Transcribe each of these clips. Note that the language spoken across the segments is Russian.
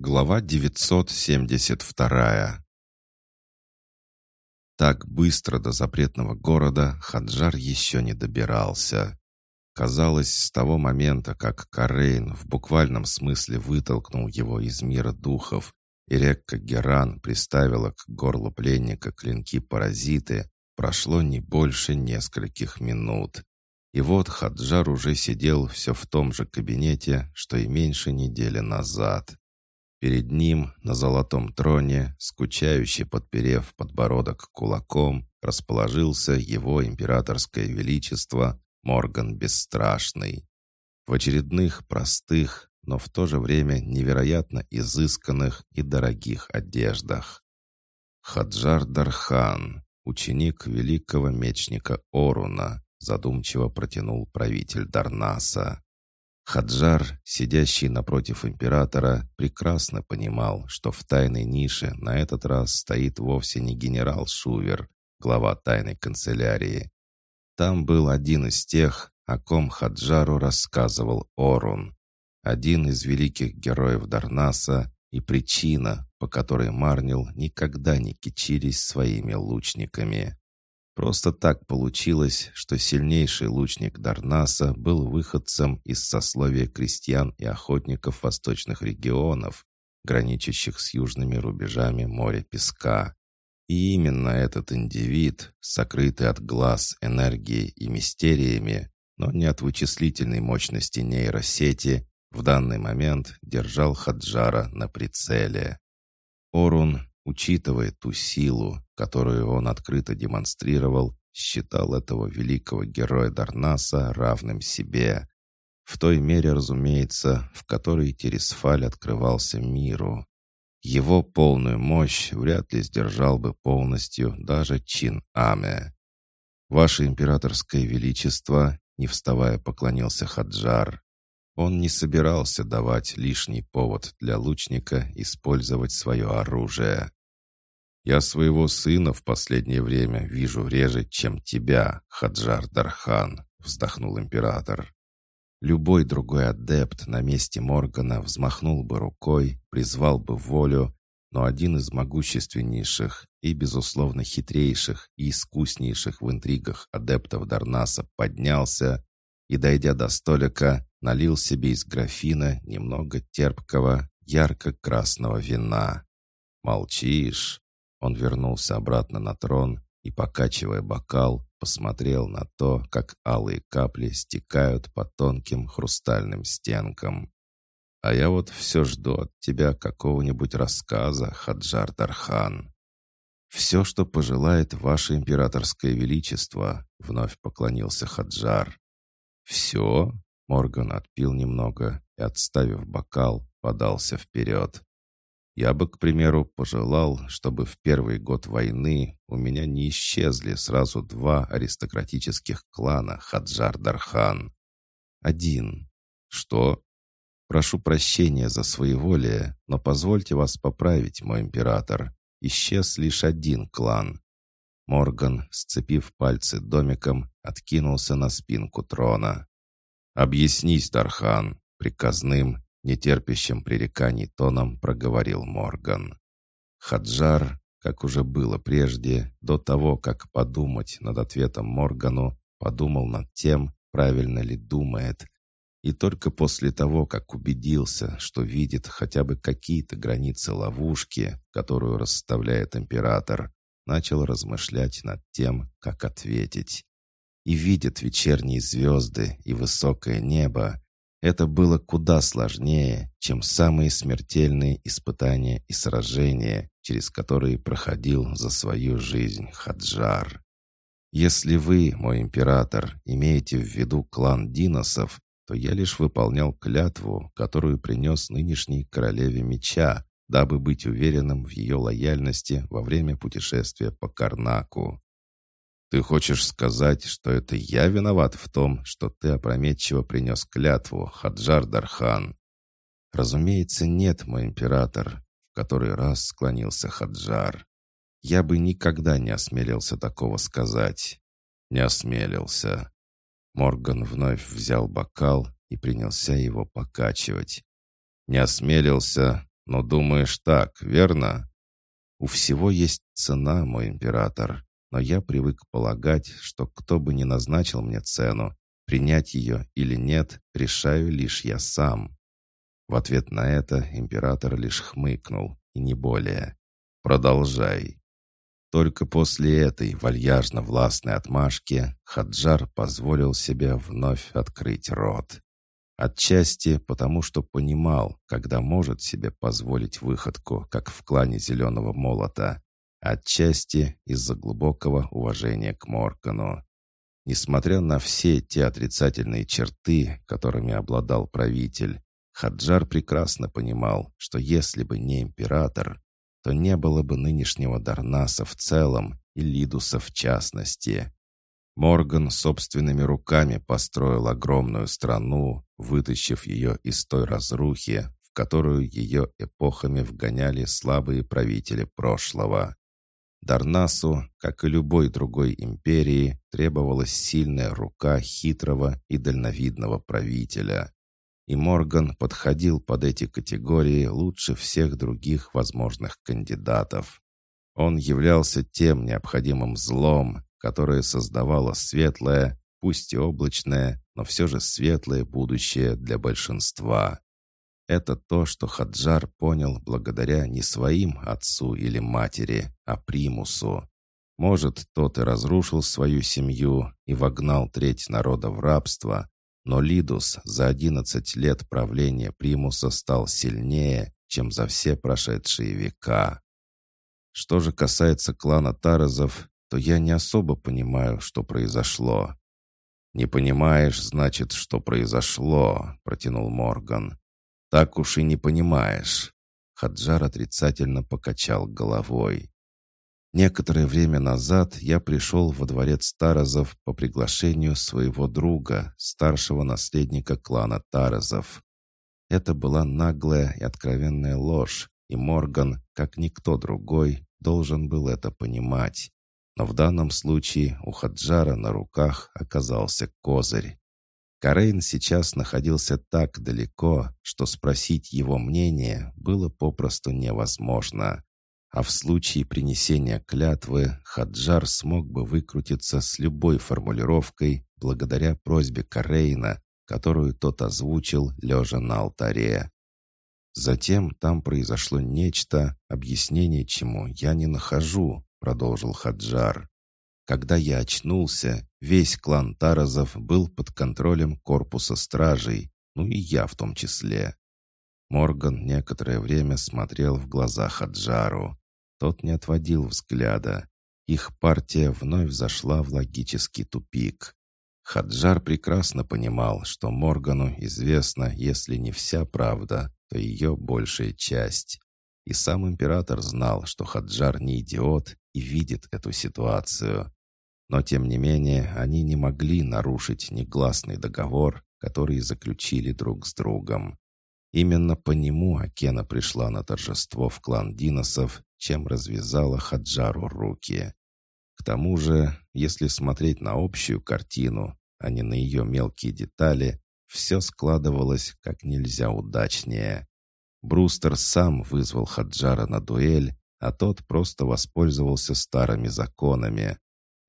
Глава 972 Так быстро до запретного города Хаджар еще не добирался. Казалось, с того момента, как Карейн в буквальном смысле вытолкнул его из мира духов, и Рекка Геран приставила к горлу пленника клинки-паразиты, прошло не больше нескольких минут. И вот Хаджар уже сидел все в том же кабинете, что и меньше недели назад. Перед ним на золотом троне, скучающе подперев подбородок кулаком, расположился его императорское величество Морган Бесстрашный. В очередных простых, но в то же время невероятно изысканных и дорогих одеждах. Хаджар Дархан, ученик великого мечника Оруна, задумчиво протянул правитель Дарнаса. Хаджар, сидящий напротив императора, прекрасно понимал, что в тайной нише на этот раз стоит вовсе не генерал Шувер, глава тайной канцелярии. Там был один из тех, о ком Хаджару рассказывал Орун, один из великих героев Дарнаса и причина, по которой Марнил никогда не кичились своими лучниками. Просто так получилось, что сильнейший лучник Дарнаса был выходцем из сословия крестьян и охотников восточных регионов, граничащих с южными рубежами моря песка. И именно этот индивид, сокрытый от глаз энергией и мистериями, но не от вычислительной мощности нейросети, в данный момент держал Хаджара на прицеле. Орун учитывая ту силу, которую он открыто демонстрировал, считал этого великого героя Дарнаса равным себе. В той мере, разумеется, в которой Тересфаль открывался миру. Его полную мощь вряд ли сдержал бы полностью даже Чин Аме. «Ваше императорское величество», — не вставая поклонился Хаджар, он не собирался давать лишний повод для лучника использовать свое оружие. Я своего сына в последнее время вижу реже, чем тебя, Хаджар Дархан», — вздохнул император. Любой другой адепт на месте Моргана взмахнул бы рукой, призвал бы волю, но один из могущественнейших и, безусловно, хитрейших и искуснейших в интригах адептов Дарнаса поднялся и, дойдя до столика, налил себе из графина немного терпкого, ярко-красного вина. «Молчишь?» Он вернулся обратно на трон и, покачивая бокал, посмотрел на то, как алые капли стекают по тонким хрустальным стенкам. «А я вот все жду от тебя какого-нибудь рассказа, Хаджар Дархан». «Все, что пожелает ваше императорское величество», — вновь поклонился Хаджар. «Все?» — Морган отпил немного и, отставив бокал, подался вперед. Я бы, к примеру, пожелал, чтобы в первый год войны у меня не исчезли сразу два аристократических клана Хаджар-Дархан. Один. Что? Прошу прощения за своеволие, но позвольте вас поправить, мой император. Исчез лишь один клан. Морган, сцепив пальцы домиком, откинулся на спинку трона. «Объяснись, Дархан», приказным, нетерпящим пререканий тоном проговорил Морган. Хаджар, как уже было прежде, до того, как подумать над ответом Моргану, подумал над тем, правильно ли думает, и только после того, как убедился, что видит хотя бы какие-то границы ловушки, которую расставляет император, начал размышлять над тем, как ответить. И видит вечерние звезды и высокое небо, это было куда сложнее, чем самые смертельные испытания и сражения, через которые проходил за свою жизнь Хаджар. Если вы, мой император, имеете в виду клан Диносов, то я лишь выполнял клятву, которую принес нынешней королеве меча, дабы быть уверенным в ее лояльности во время путешествия по Карнаку. «Ты хочешь сказать, что это я виноват в том, что ты опрометчиво принес клятву, Хаджар Дархан?» «Разумеется, нет, мой император», — в который раз склонился Хаджар. «Я бы никогда не осмелился такого сказать». «Не осмелился». Морган вновь взял бокал и принялся его покачивать. «Не осмелился, Но думаешь так, верно? У всего есть цена, мой император. Но я привык полагать, что кто бы ни назначил мне цену, принять ее или нет, решаю лишь я сам. В ответ на это император лишь хмыкнул, и не более. «Продолжай». Только после этой вальяжно-властной отмашки Хаджар позволил себе вновь открыть рот. Отчасти потому, что понимал, когда может себе позволить выходку, как в клане Зеленого Молота. Отчасти из-за глубокого уважения к Моркану. Несмотря на все те отрицательные черты, которыми обладал правитель, Хаджар прекрасно понимал, что если бы не император, то не было бы нынешнего Дарнаса в целом и Лидуса в частности. Морган собственными руками построил огромную страну, вытащив ее из той разрухи, в которую ее эпохами вгоняли слабые правители прошлого. Дарнасу, как и любой другой империи, требовалась сильная рука хитрого и дальновидного правителя. И Морган подходил под эти категории лучше всех других возможных кандидатов. Он являлся тем необходимым злом, которое создавало светлое, пусть и облачное, но все же светлое будущее для большинства. Это то, что Хаджар понял благодаря не своим отцу или матери, а примусу. Может, тот и разрушил свою семью и вогнал треть народа в рабство, но Лидус за одиннадцать лет правления примуса стал сильнее, чем за все прошедшие века. Что же касается клана Таразов, то я не особо понимаю, что произошло». «Не понимаешь, значит, что произошло», — протянул Морган. «Так уж и не понимаешь». Хаджар отрицательно покачал головой. Некоторое время назад я пришел во дворец Таразов по приглашению своего друга, старшего наследника клана Таразов. Это была наглая и откровенная ложь, и Морган, как никто другой, должен был это понимать. Но в данном случае у Хаджара на руках оказался козырь. Карейн сейчас находился так далеко, что спросить его мнение было попросту невозможно. А в случае принесения клятвы Хаджар смог бы выкрутиться с любой формулировкой благодаря просьбе Карейна, которую тот озвучил, лежа на алтаре. Затем там произошло нечто, объяснение чему я не нахожу, — продолжил Хаджар. «Когда я очнулся, весь клан Таразов был под контролем корпуса стражей, ну и я в том числе». Морган некоторое время смотрел в глаза Хаджару. Тот не отводил взгляда. Их партия вновь зашла в логический тупик. Хаджар прекрасно понимал, что Моргану известна, если не вся правда, то ее большая часть. И сам император знал, что Хаджар не идиот и видит эту ситуацию. Но, тем не менее, они не могли нарушить негласный договор, который заключили друг с другом. Именно по нему Акена пришла на торжество в клан Диносов, чем развязала Хаджару руки. К тому же, если смотреть на общую картину, а не на ее мелкие детали, все складывалось как нельзя удачнее. Брустер сам вызвал Хаджара на дуэль, а тот просто воспользовался старыми законами.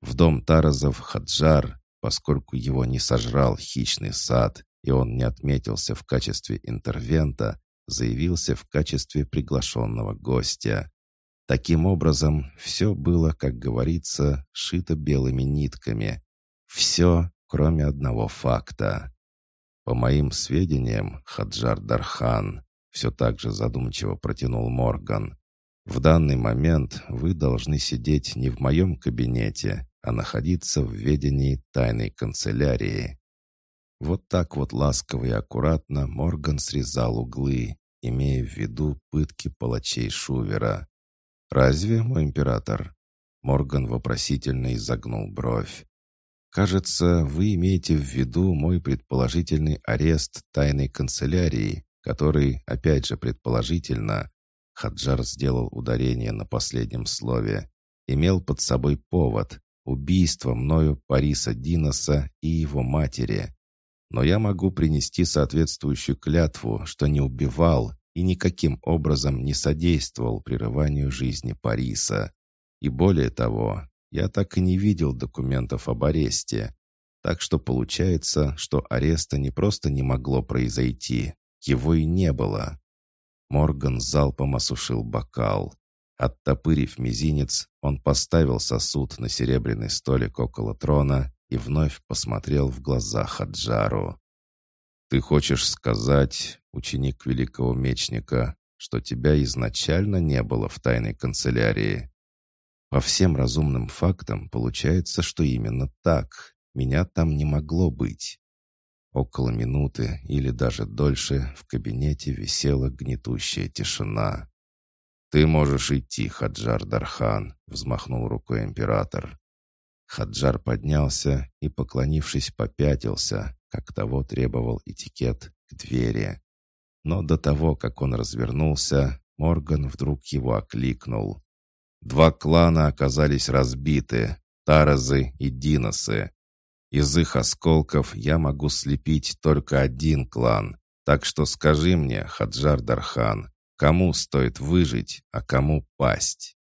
В дом Таразов Хаджар, поскольку его не сожрал хищный сад, и он не отметился в качестве интервента, заявился в качестве приглашенного гостя. Таким образом, все было, как говорится, шито белыми нитками. Все, кроме одного факта. По моим сведениям, Хаджар Дархан, все так же задумчиво протянул Морган. В данный момент вы должны сидеть не в моем кабинете, а находиться в ведении тайной канцелярии. Вот так вот ласково и аккуратно Морган срезал углы, имея в виду пытки палачей Шувера. «Разве, мой император?» Морган вопросительно изогнул бровь. «Кажется, вы имеете в виду мой предположительный арест тайной канцелярии, который, опять же предположительно, Хаджар сделал ударение на последнем слове, имел под собой повод — убийство мною Париса Диноса и его матери. Но я могу принести соответствующую клятву, что не убивал и никаким образом не содействовал прерыванию жизни Париса. И более того, я так и не видел документов об аресте. Так что получается, что ареста не просто не могло произойти, его и не было. Морган залпом осушил бокал. Оттопырив мизинец, он поставил сосуд на серебряный столик около трона и вновь посмотрел в глаза Хаджару. «Ты хочешь сказать, ученик великого мечника, что тебя изначально не было в тайной канцелярии?» «По всем разумным фактам получается, что именно так. Меня там не могло быть». Около минуты или даже дольше в кабинете висела гнетущая тишина. «Ты можешь идти, Хаджар Дархан», — взмахнул рукой император. Хаджар поднялся и, поклонившись, попятился, как того требовал этикет, к двери. Но до того, как он развернулся, Морган вдруг его окликнул. Два клана оказались разбиты — Таразы и Диносы. Из их осколков я могу слепить только один клан. Так что скажи мне, Хаджар Дархан, кому стоит выжить, а кому пасть?»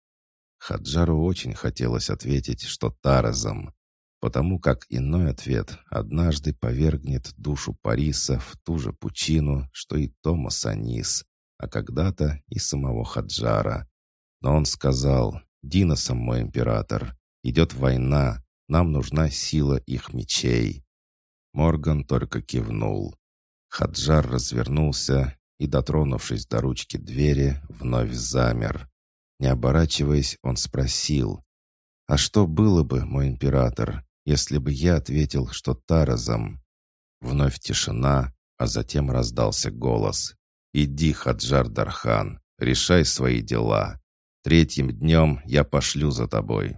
Хаджару очень хотелось ответить, что Таразом, потому как иной ответ однажды повергнет душу Париса в ту же пучину, что и Томас Анис, а когда-то и самого Хаджара. Но он сказал, «Диносом, мой император, идет война, нам нужна сила их мечей». Морган только кивнул. Хаджар развернулся и, дотронувшись до ручки двери, вновь замер. Не оборачиваясь, он спросил, «А что было бы, мой император, если бы я ответил, что Таразом?» Вновь тишина, а затем раздался голос. «Иди, Хаджар Дархан, решай свои дела. Третьим днем я пошлю за тобой».